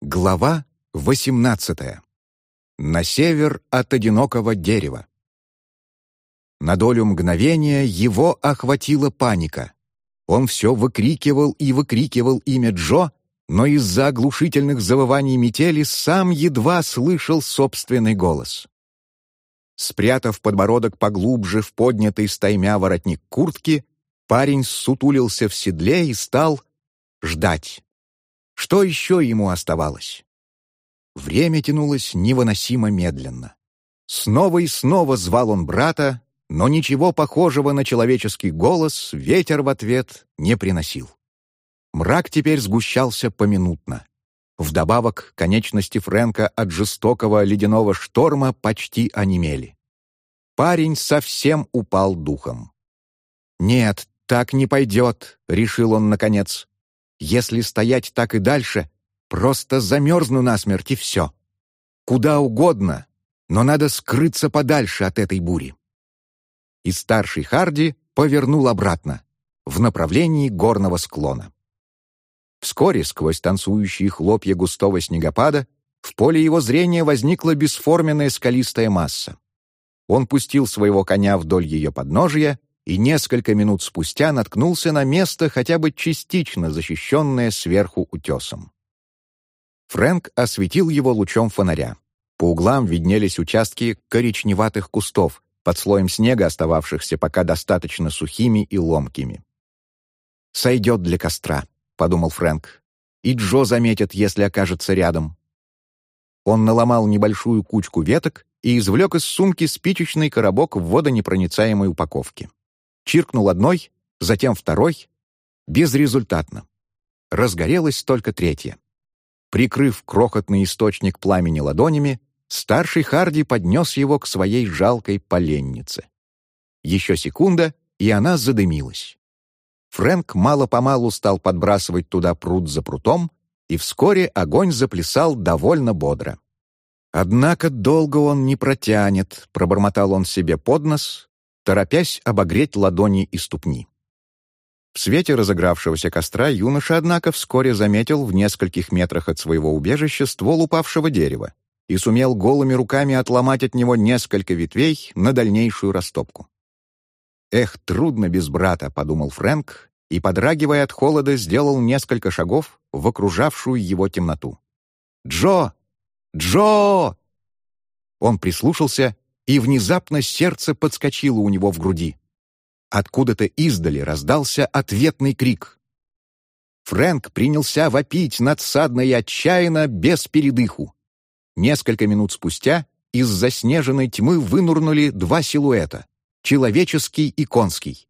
Глава 18. На север от одинокого дерева. На долю мгновения его охватила паника. Он все выкрикивал и выкрикивал имя Джо, но из-за оглушительных завываний метели сам едва слышал собственный голос. Спрятав подбородок поглубже в поднятый стаймя воротник куртки, парень сутулился в седле и стал ждать. Что еще ему оставалось? Время тянулось невыносимо медленно. Снова и снова звал он брата, но ничего похожего на человеческий голос ветер в ответ не приносил. Мрак теперь сгущался поминутно. Вдобавок, конечности Фрэнка от жестокого ледяного шторма почти онемели. Парень совсем упал духом. «Нет, так не пойдет», — решил он наконец. Если стоять так и дальше, просто замерзну насмерть и все. Куда угодно, но надо скрыться подальше от этой бури. И старший Харди повернул обратно, в направлении горного склона. Вскоре, сквозь танцующие хлопья густого снегопада, в поле его зрения возникла бесформенная скалистая масса. Он пустил своего коня вдоль ее подножия и несколько минут спустя наткнулся на место, хотя бы частично защищенное сверху утесом. Фрэнк осветил его лучом фонаря. По углам виднелись участки коричневатых кустов, под слоем снега, остававшихся пока достаточно сухими и ломкими. «Сойдет для костра», — подумал Фрэнк. «И Джо заметит, если окажется рядом». Он наломал небольшую кучку веток и извлек из сумки спичечный коробок в водонепроницаемой упаковке. Чиркнул одной, затем второй. Безрезультатно. Разгорелась только третья. Прикрыв крохотный источник пламени ладонями, старший Харди поднес его к своей жалкой поленнице. Еще секунда, и она задымилась. Фрэнк мало-помалу стал подбрасывать туда пруд за прутом, и вскоре огонь заплясал довольно бодро. «Однако долго он не протянет», — пробормотал он себе под нос торопясь обогреть ладони и ступни. В свете разыгравшегося костра юноша, однако, вскоре заметил в нескольких метрах от своего убежища ствол упавшего дерева и сумел голыми руками отломать от него несколько ветвей на дальнейшую растопку. «Эх, трудно без брата», — подумал Фрэнк, и, подрагивая от холода, сделал несколько шагов в окружавшую его темноту. «Джо! Джо!» Он прислушался и внезапно сердце подскочило у него в груди. Откуда-то издали раздался ответный крик. Фрэнк принялся вопить надсадно и отчаянно, без передыху. Несколько минут спустя из заснеженной тьмы вынурнули два силуэта — человеческий и конский.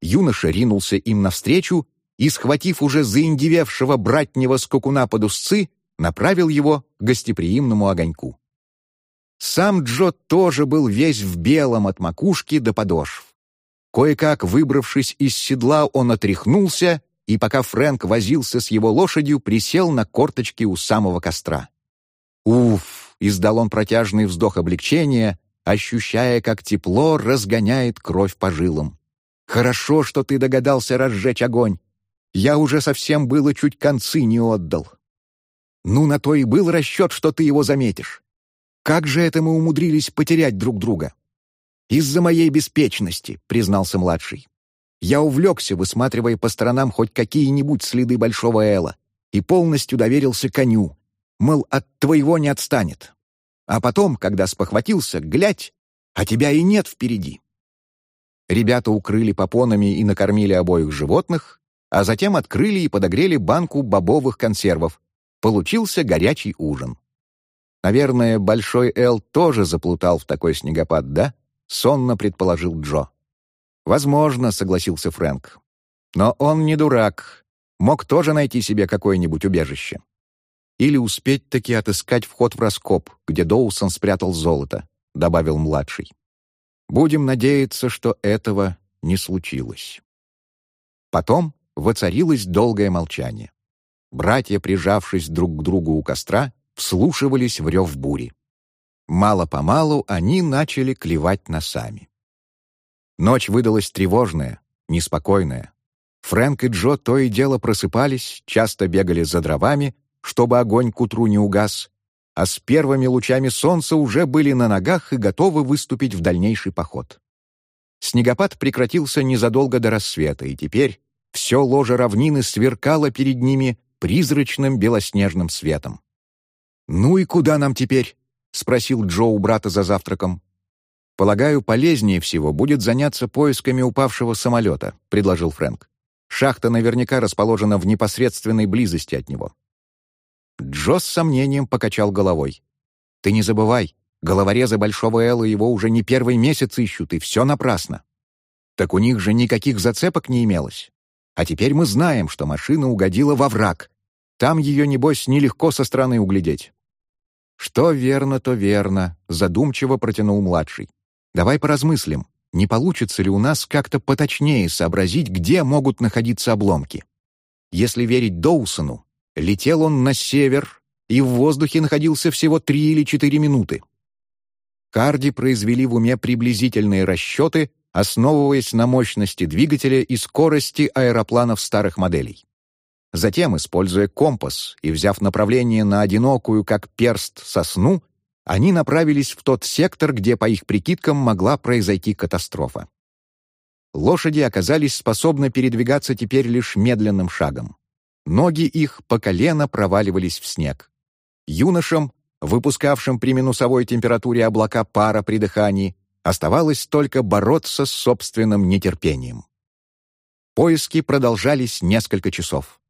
Юноша ринулся им навстречу и, схватив уже заиндевевшего братнего скакуна под узцы, направил его к гостеприимному огоньку. Сам Джо тоже был весь в белом от макушки до подошв. Кое-как, выбравшись из седла, он отряхнулся, и пока Фрэнк возился с его лошадью, присел на корточки у самого костра. «Уф!» — издал он протяжный вздох облегчения, ощущая, как тепло разгоняет кровь по жилам. «Хорошо, что ты догадался разжечь огонь. Я уже совсем было чуть концы не отдал. Ну, на то и был расчет, что ты его заметишь. Как же это мы умудрились потерять друг друга? Из-за моей беспечности, признался младший. Я увлекся, высматривая по сторонам хоть какие-нибудь следы Большого Эла, и полностью доверился коню. Мол, от твоего не отстанет. А потом, когда спохватился, глядь, а тебя и нет впереди. Ребята укрыли попонами и накормили обоих животных, а затем открыли и подогрели банку бобовых консервов. Получился горячий ужин. Наверное, Большой Эл тоже заплутал в такой снегопад, да? Сонно предположил Джо. Возможно, согласился Фрэнк. Но он не дурак. Мог тоже найти себе какое-нибудь убежище. Или успеть таки отыскать вход в раскоп, где Доусон спрятал золото, добавил младший. Будем надеяться, что этого не случилось. Потом воцарилось долгое молчание. Братья, прижавшись друг к другу у костра, вслушивались в рев бури. Мало-помалу они начали клевать носами. Ночь выдалась тревожная, неспокойная. Фрэнк и Джо то и дело просыпались, часто бегали за дровами, чтобы огонь к утру не угас, а с первыми лучами солнца уже были на ногах и готовы выступить в дальнейший поход. Снегопад прекратился незадолго до рассвета, и теперь все ложе равнины сверкало перед ними призрачным белоснежным светом. «Ну и куда нам теперь?» — спросил Джо у брата за завтраком. «Полагаю, полезнее всего будет заняться поисками упавшего самолета», — предложил Фрэнк. «Шахта наверняка расположена в непосредственной близости от него». Джо с сомнением покачал головой. «Ты не забывай, головорезы Большого Элла его уже не первый месяц ищут, и все напрасно. Так у них же никаких зацепок не имелось. А теперь мы знаем, что машина угодила во враг. Там ее, небось, нелегко со стороны углядеть». «Что верно, то верно», — задумчиво протянул младший. «Давай поразмыслим, не получится ли у нас как-то поточнее сообразить, где могут находиться обломки. Если верить Доусону, летел он на север, и в воздухе находился всего три или четыре минуты. Карди произвели в уме приблизительные расчеты, основываясь на мощности двигателя и скорости аэропланов старых моделей. Затем, используя компас и взяв направление на одинокую, как перст, сосну, они направились в тот сектор, где, по их прикидкам, могла произойти катастрофа. Лошади оказались способны передвигаться теперь лишь медленным шагом. Ноги их по колено проваливались в снег. Юношам, выпускавшим при минусовой температуре облака пара при дыхании, оставалось только бороться с собственным нетерпением. Поиски продолжались несколько часов.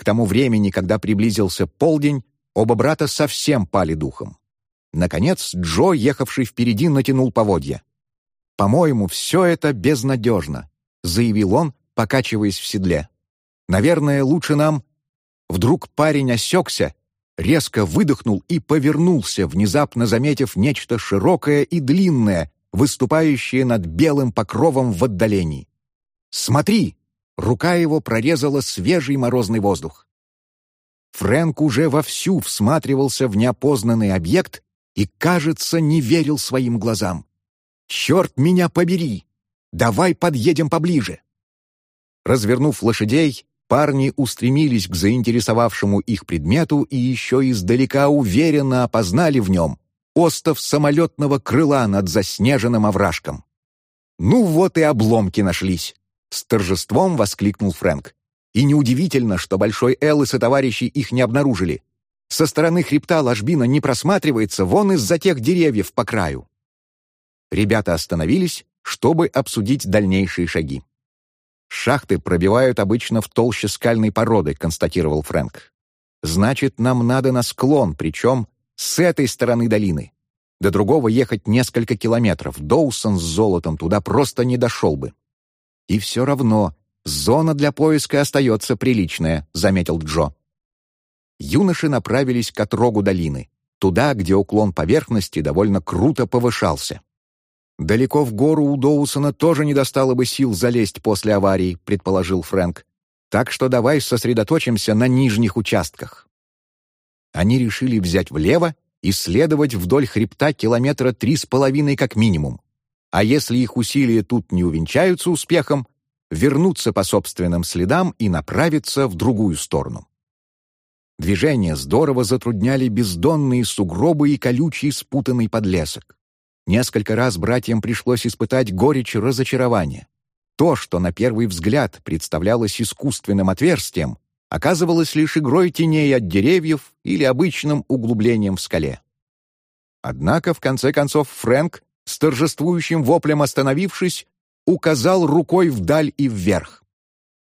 К тому времени, когда приблизился полдень, оба брата совсем пали духом. Наконец Джо, ехавший впереди, натянул поводья. «По-моему, все это безнадежно», — заявил он, покачиваясь в седле. «Наверное, лучше нам...» Вдруг парень осекся, резко выдохнул и повернулся, внезапно заметив нечто широкое и длинное, выступающее над белым покровом в отдалении. «Смотри!» — рука его прорезала свежий морозный воздух. Фрэнк уже вовсю всматривался в неопознанный объект и, кажется, не верил своим глазам. «Черт меня побери! Давай подъедем поближе!» Развернув лошадей, парни устремились к заинтересовавшему их предмету и еще издалека уверенно опознали в нем остов самолетного крыла над заснеженным овражком. «Ну вот и обломки нашлись!» — с торжеством воскликнул Фрэнк. «И неудивительно, что Большой Эл и сотоварищи их не обнаружили. Со стороны хребта ложбина не просматривается вон из-за тех деревьев по краю. Ребята остановились, чтобы обсудить дальнейшие шаги. «Шахты пробивают обычно в толще скальной породы», — констатировал Фрэнк. «Значит, нам надо на склон, причем с этой стороны долины. До другого ехать несколько километров. Доусон с золотом туда просто не дошел бы». «И все равно, зона для поиска остается приличная», — заметил Джо юноши направились к отрогу долины, туда, где уклон поверхности довольно круто повышался. «Далеко в гору у Доусона тоже не достало бы сил залезть после аварии», — предположил Фрэнк. «Так что давай сосредоточимся на нижних участках». Они решили взять влево и следовать вдоль хребта километра три с половиной как минимум. А если их усилия тут не увенчаются успехом, вернуться по собственным следам и направиться в другую сторону. Движение здорово затрудняли бездонные сугробы и колючий спутанный подлесок. Несколько раз братьям пришлось испытать горечь разочарования. То, что на первый взгляд представлялось искусственным отверстием, оказывалось лишь игрой теней от деревьев или обычным углублением в скале. Однако, в конце концов, Фрэнк, с торжествующим воплем остановившись, указал рукой вдаль и вверх.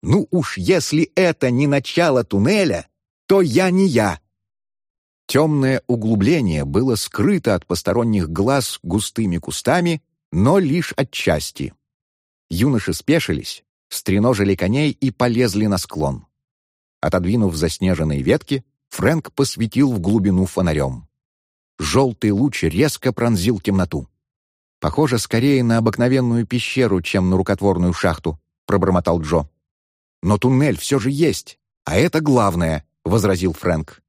«Ну уж если это не начало туннеля, то я не я. Темное углубление было скрыто от посторонних глаз густыми кустами, но лишь отчасти. Юноши спешились, стреножили коней и полезли на склон. Отодвинув заснеженные ветки, Фрэнк посветил в глубину фонарем. Желтый луч резко пронзил темноту. «Похоже скорее на обыкновенную пещеру, чем на рукотворную шахту», — пробормотал Джо. «Но туннель все же есть, а это главное возразил Фрэнк.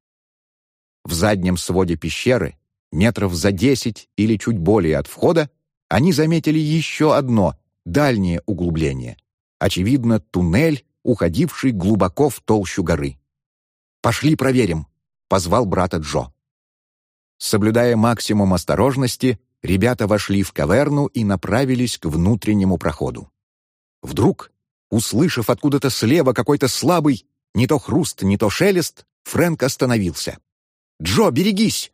В заднем своде пещеры, метров за десять или чуть более от входа, они заметили еще одно, дальнее углубление. Очевидно, туннель, уходивший глубоко в толщу горы. «Пошли проверим», позвал брата Джо. Соблюдая максимум осторожности, ребята вошли в каверну и направились к внутреннему проходу. Вдруг, услышав откуда-то слева какой-то слабый, не то хруст, не то шелест, Фрэнк остановился. «Джо, берегись!»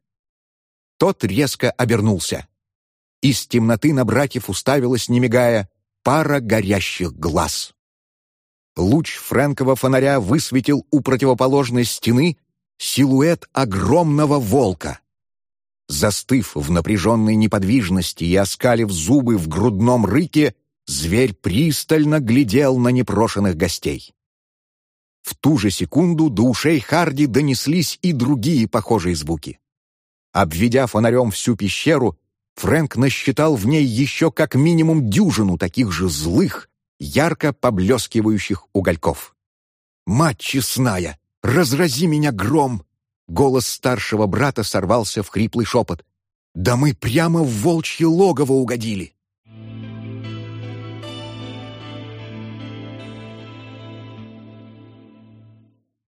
Тот резко обернулся. Из темноты на братьев уставилась, не мигая, пара горящих глаз. Луч Фрэнкова фонаря высветил у противоположной стены силуэт огромного волка. Застыв в напряженной неподвижности и оскалив зубы в грудном рыке, зверь пристально глядел на непрошенных гостей. В ту же секунду до ушей Харди донеслись и другие похожие звуки. Обведя фонарем всю пещеру, Фрэнк насчитал в ней еще как минимум дюжину таких же злых, ярко поблескивающих угольков. «Мать честная! Разрази меня гром!» Голос старшего брата сорвался в хриплый шепот. «Да мы прямо в волчье логово угодили!»